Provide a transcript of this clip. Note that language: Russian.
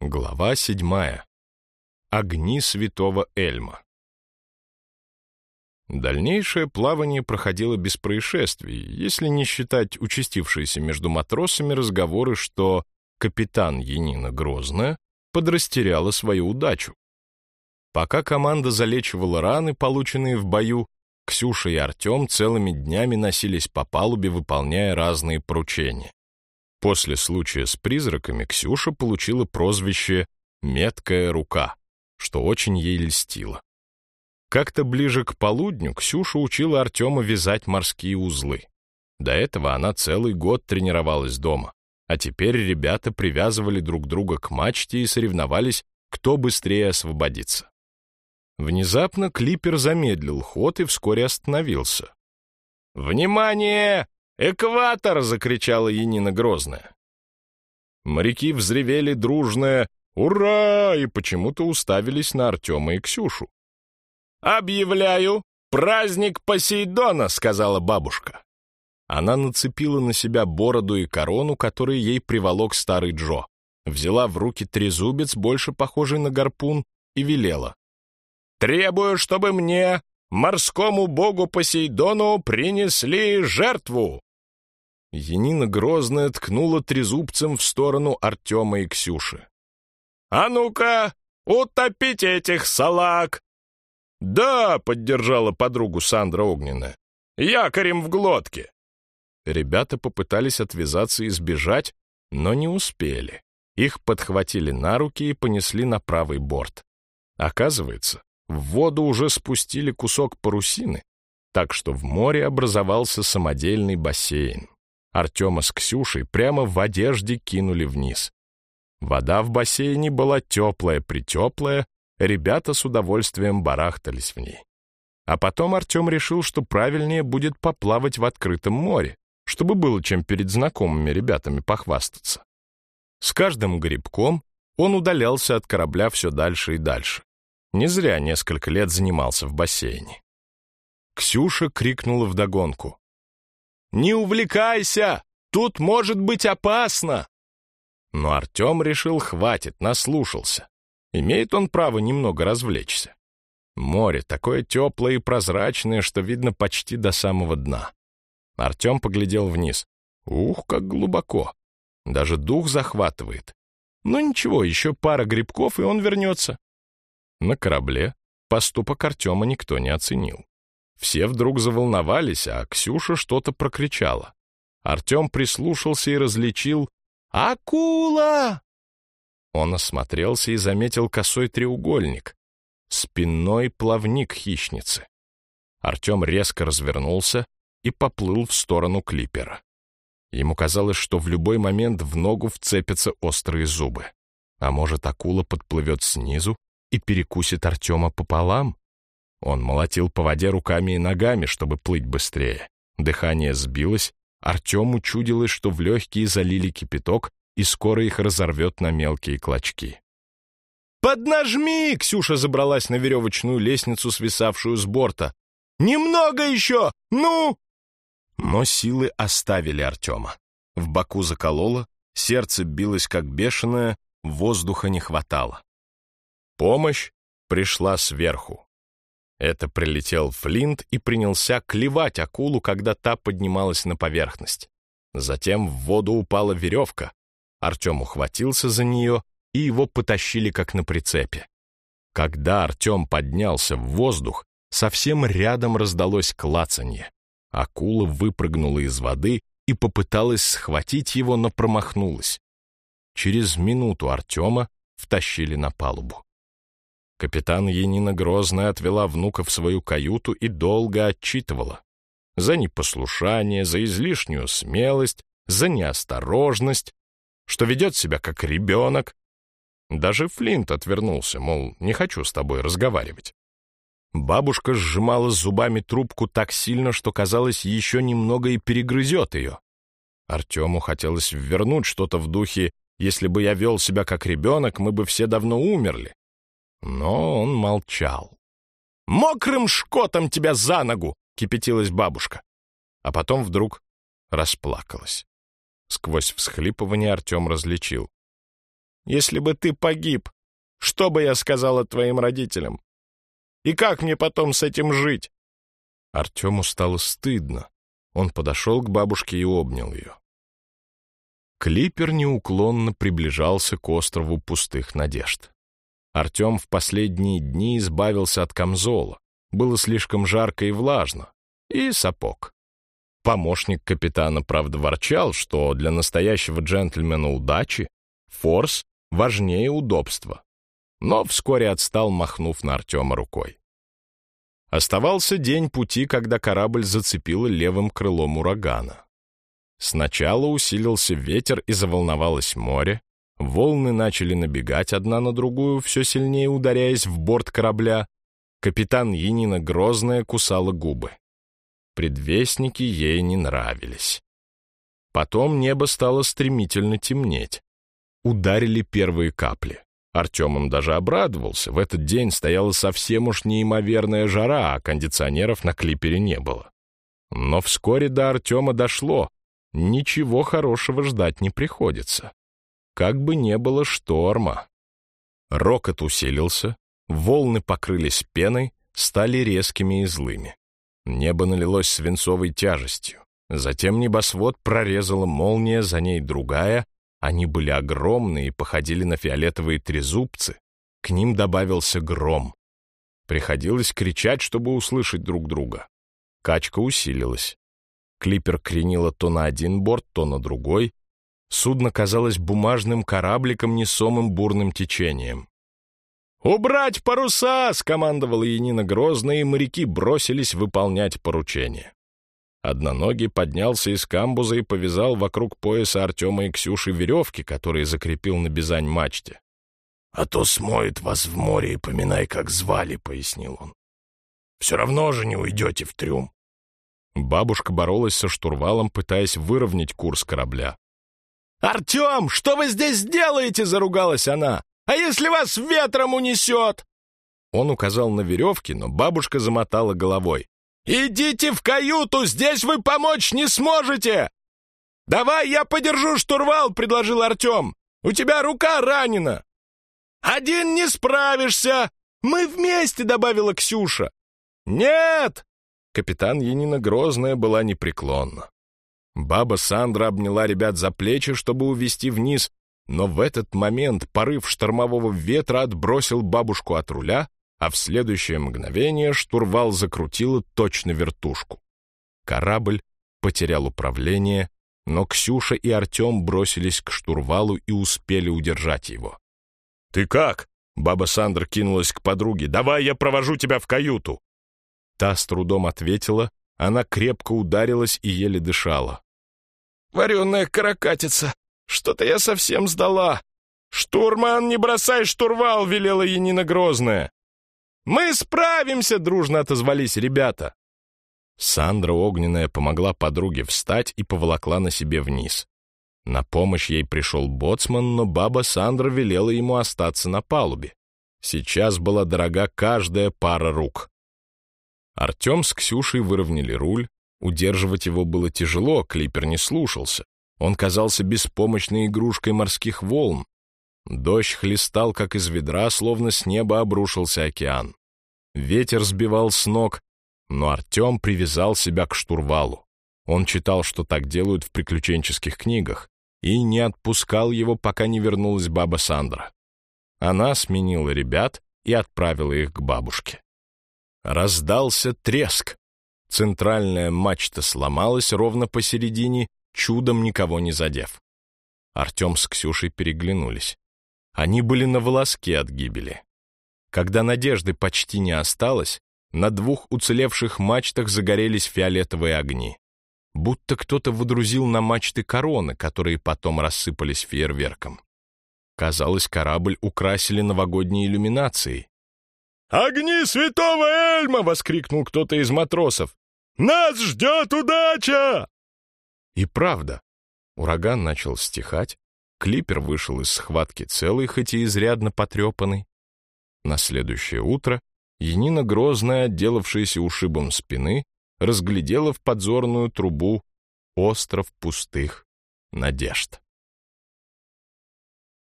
Глава седьмая. Огни святого Эльма. Дальнейшее плавание проходило без происшествий, если не считать участившиеся между матросами разговоры, что капитан Янина Грозная подрастеряла свою удачу. Пока команда залечивала раны, полученные в бою, Ксюша и Артем целыми днями носились по палубе, выполняя разные поручения. После случая с призраками Ксюша получила прозвище «меткая рука», что очень ей льстило. Как-то ближе к полудню Ксюша учила Артема вязать морские узлы. До этого она целый год тренировалась дома, а теперь ребята привязывали друг друга к мачте и соревновались, кто быстрее освободится. Внезапно клипер замедлил ход и вскоре остановился. «Внимание! «Экватор!» — закричала Янина Грозная. Моряки взревели дружное «Ура!» и почему-то уставились на Артема и Ксюшу. «Объявляю праздник Посейдона!» — сказала бабушка. Она нацепила на себя бороду и корону, которые ей приволок старый Джо, взяла в руки трезубец, больше похожий на гарпун, и велела. «Требую, чтобы мне, морскому богу Посейдону, принесли жертву!» Янина Грозная ткнула трезубцем в сторону Артема и Ксюши. «А ну-ка, утопите этих салак!» «Да!» — поддержала подругу Сандра Огненная. «Якорем в глотке!» Ребята попытались отвязаться и сбежать, но не успели. Их подхватили на руки и понесли на правый борт. Оказывается, в воду уже спустили кусок парусины, так что в море образовался самодельный бассейн. Артема с Ксюшей прямо в одежде кинули вниз. Вода в бассейне была теплая-притеплая, ребята с удовольствием барахтались в ней. А потом Артем решил, что правильнее будет поплавать в открытом море, чтобы было чем перед знакомыми ребятами похвастаться. С каждым грибком он удалялся от корабля все дальше и дальше. Не зря несколько лет занимался в бассейне. Ксюша крикнула вдогонку. Не увлекайся! Тут может быть опасно!» Но Артем решил, хватит, наслушался. Имеет он право немного развлечься. Море такое теплое и прозрачное, что видно почти до самого дна. Артем поглядел вниз. Ух, как глубоко! Даже дух захватывает. Но ну ничего, еще пара грибков, и он вернется. На корабле поступок Артема никто не оценил. Все вдруг заволновались, а Ксюша что-то прокричала. Артем прислушался и различил «Акула!». Он осмотрелся и заметил косой треугольник, спинной плавник хищницы. Артем резко развернулся и поплыл в сторону клипера. Ему казалось, что в любой момент в ногу вцепятся острые зубы. А может, акула подплывет снизу и перекусит Артема пополам? Он молотил по воде руками и ногами, чтобы плыть быстрее. Дыхание сбилось, Артему чудилось, что в легкие залили кипяток, и скоро их разорвет на мелкие клочки. «Поднажми!» — Ксюша забралась на веревочную лестницу, свисавшую с борта. «Немного еще! Ну!» Но силы оставили Артема. В боку закололо, сердце билось как бешеное, воздуха не хватало. Помощь пришла сверху. Это прилетел Флинт и принялся клевать акулу, когда та поднималась на поверхность. Затем в воду упала веревка. Артем ухватился за нее, и его потащили как на прицепе. Когда Артем поднялся в воздух, совсем рядом раздалось клацанье. Акула выпрыгнула из воды и попыталась схватить его, но промахнулась. Через минуту Артема втащили на палубу. Капитан Янина Грозная отвела внука в свою каюту и долго отчитывала. За непослушание, за излишнюю смелость, за неосторожность, что ведет себя как ребенок. Даже Флинт отвернулся, мол, не хочу с тобой разговаривать. Бабушка сжимала зубами трубку так сильно, что, казалось, еще немного и перегрызет ее. Артему хотелось вернуть что-то в духе «Если бы я вел себя как ребенок, мы бы все давно умерли». Но он молчал. «Мокрым шкотом тебя за ногу!» — кипятилась бабушка. А потом вдруг расплакалась. Сквозь всхлипывание Артем различил. если бы ты погиб, что бы я сказала твоим родителям? И как мне потом с этим жить?» Артему стало стыдно. Он подошел к бабушке и обнял ее. Клипер неуклонно приближался к острову пустых надежд. Артем в последние дни избавился от камзола. Было слишком жарко и влажно. И сапог. Помощник капитана, правда, ворчал, что для настоящего джентльмена удачи форс важнее удобства. Но вскоре отстал, махнув на Артема рукой. Оставался день пути, когда корабль зацепило левым крылом урагана. Сначала усилился ветер и заволновалось море, волны начали набегать одна на другую, все сильнее ударяясь в борт корабля. Капитан Янина Грозная кусала губы. Предвестники ей не нравились. Потом небо стало стремительно темнеть. Ударили первые капли. Артем им даже обрадовался. В этот день стояла совсем уж неимоверная жара, а кондиционеров на клипере не было. Но вскоре до Артема дошло. Ничего хорошего ждать не приходится. Как бы не было шторма. Рокот усилился, волны покрылись пеной, стали резкими и злыми. Небо налилось свинцовой тяжестью. Затем небосвод прорезала молния, за ней другая. Они были огромные и походили на фиолетовые трезубцы. К ним добавился гром. Приходилось кричать, чтобы услышать друг друга. Качка усилилась. Клипер кренило то на один борт, то на другой. Судно казалось бумажным корабликом, несомым бурным течением. «Убрать паруса!» — скомандовала Янина грозно, и моряки бросились выполнять поручение. Одноногий поднялся из камбуза и повязал вокруг пояса Артема и Ксюши веревки, которые закрепил на бизань мачте. «А то смоет вас в море и поминай, как звали», — пояснил он. «Все равно же не уйдете в трюм». Бабушка боролась со штурвалом, пытаясь выровнять курс корабля. «Артем, что вы здесь делаете?» — заругалась она. «А если вас ветром унесет?» Он указал на веревки, но бабушка замотала головой. «Идите в каюту, здесь вы помочь не сможете!» «Давай я подержу штурвал», — предложил Артем. «У тебя рука ранена». «Один не справишься! Мы вместе», — добавила Ксюша. «Нет!» Капитан Янина Грозная была непреклонна. Баба Сандра обняла ребят за плечи, чтобы увести вниз, но в этот момент порыв штормового ветра отбросил бабушку от руля, а в следующее мгновение штурвал закрутило точно вертушку. Корабль потерял управление, но Ксюша и Артем бросились к штурвалу и успели удержать его. «Ты как?» — баба Сандра кинулась к подруге. «Давай я провожу тебя в каюту!» Та с трудом ответила, она крепко ударилась и еле дышала. «Вареная каракатица! Что-то я совсем сдала! Штурман, не бросай штурвал!» — велела Янина Грозная. «Мы справимся!» — дружно отозвались ребята. Сандра Огненная помогла подруге встать и поволокла на себе вниз. На помощь ей пришел боцман, но баба Сандра велела ему остаться на палубе. Сейчас была дорога каждая пара рук. Артем с Ксюшей выровняли руль. Удерживать его было тяжело, клипер не слушался. Он казался беспомощной игрушкой морских волн. Дождь хлестал, как из ведра, словно с неба обрушился океан. Ветер сбивал с ног, но Артем привязал себя к штурвалу. Он читал, что так делают в приключенческих книгах, и не отпускал его, пока не вернулась баба Сандра. Она сменила ребят и отправила их к бабушке. Раздался треск. Центральная мачта сломалась ровно посередине, чудом никого не задев. Артем с Ксюшей переглянулись. Они были на волоске от гибели. Когда надежды почти не осталось, на двух уцелевших мачтах загорелись фиолетовые огни. Будто кто-то выдрузил на мачты короны, которые потом рассыпались фейерверком. Казалось, корабль украсили новогодней иллюминацией. «Огни святого Эльма!» — воскликнул кто-то из матросов. «Нас ждет удача!» И правда, ураган начал стихать, клипер вышел из схватки целый, хоть и изрядно потрепанный. На следующее утро Янина Грозная, отделавшаяся ушибом спины, разглядела в подзорную трубу остров пустых надежд.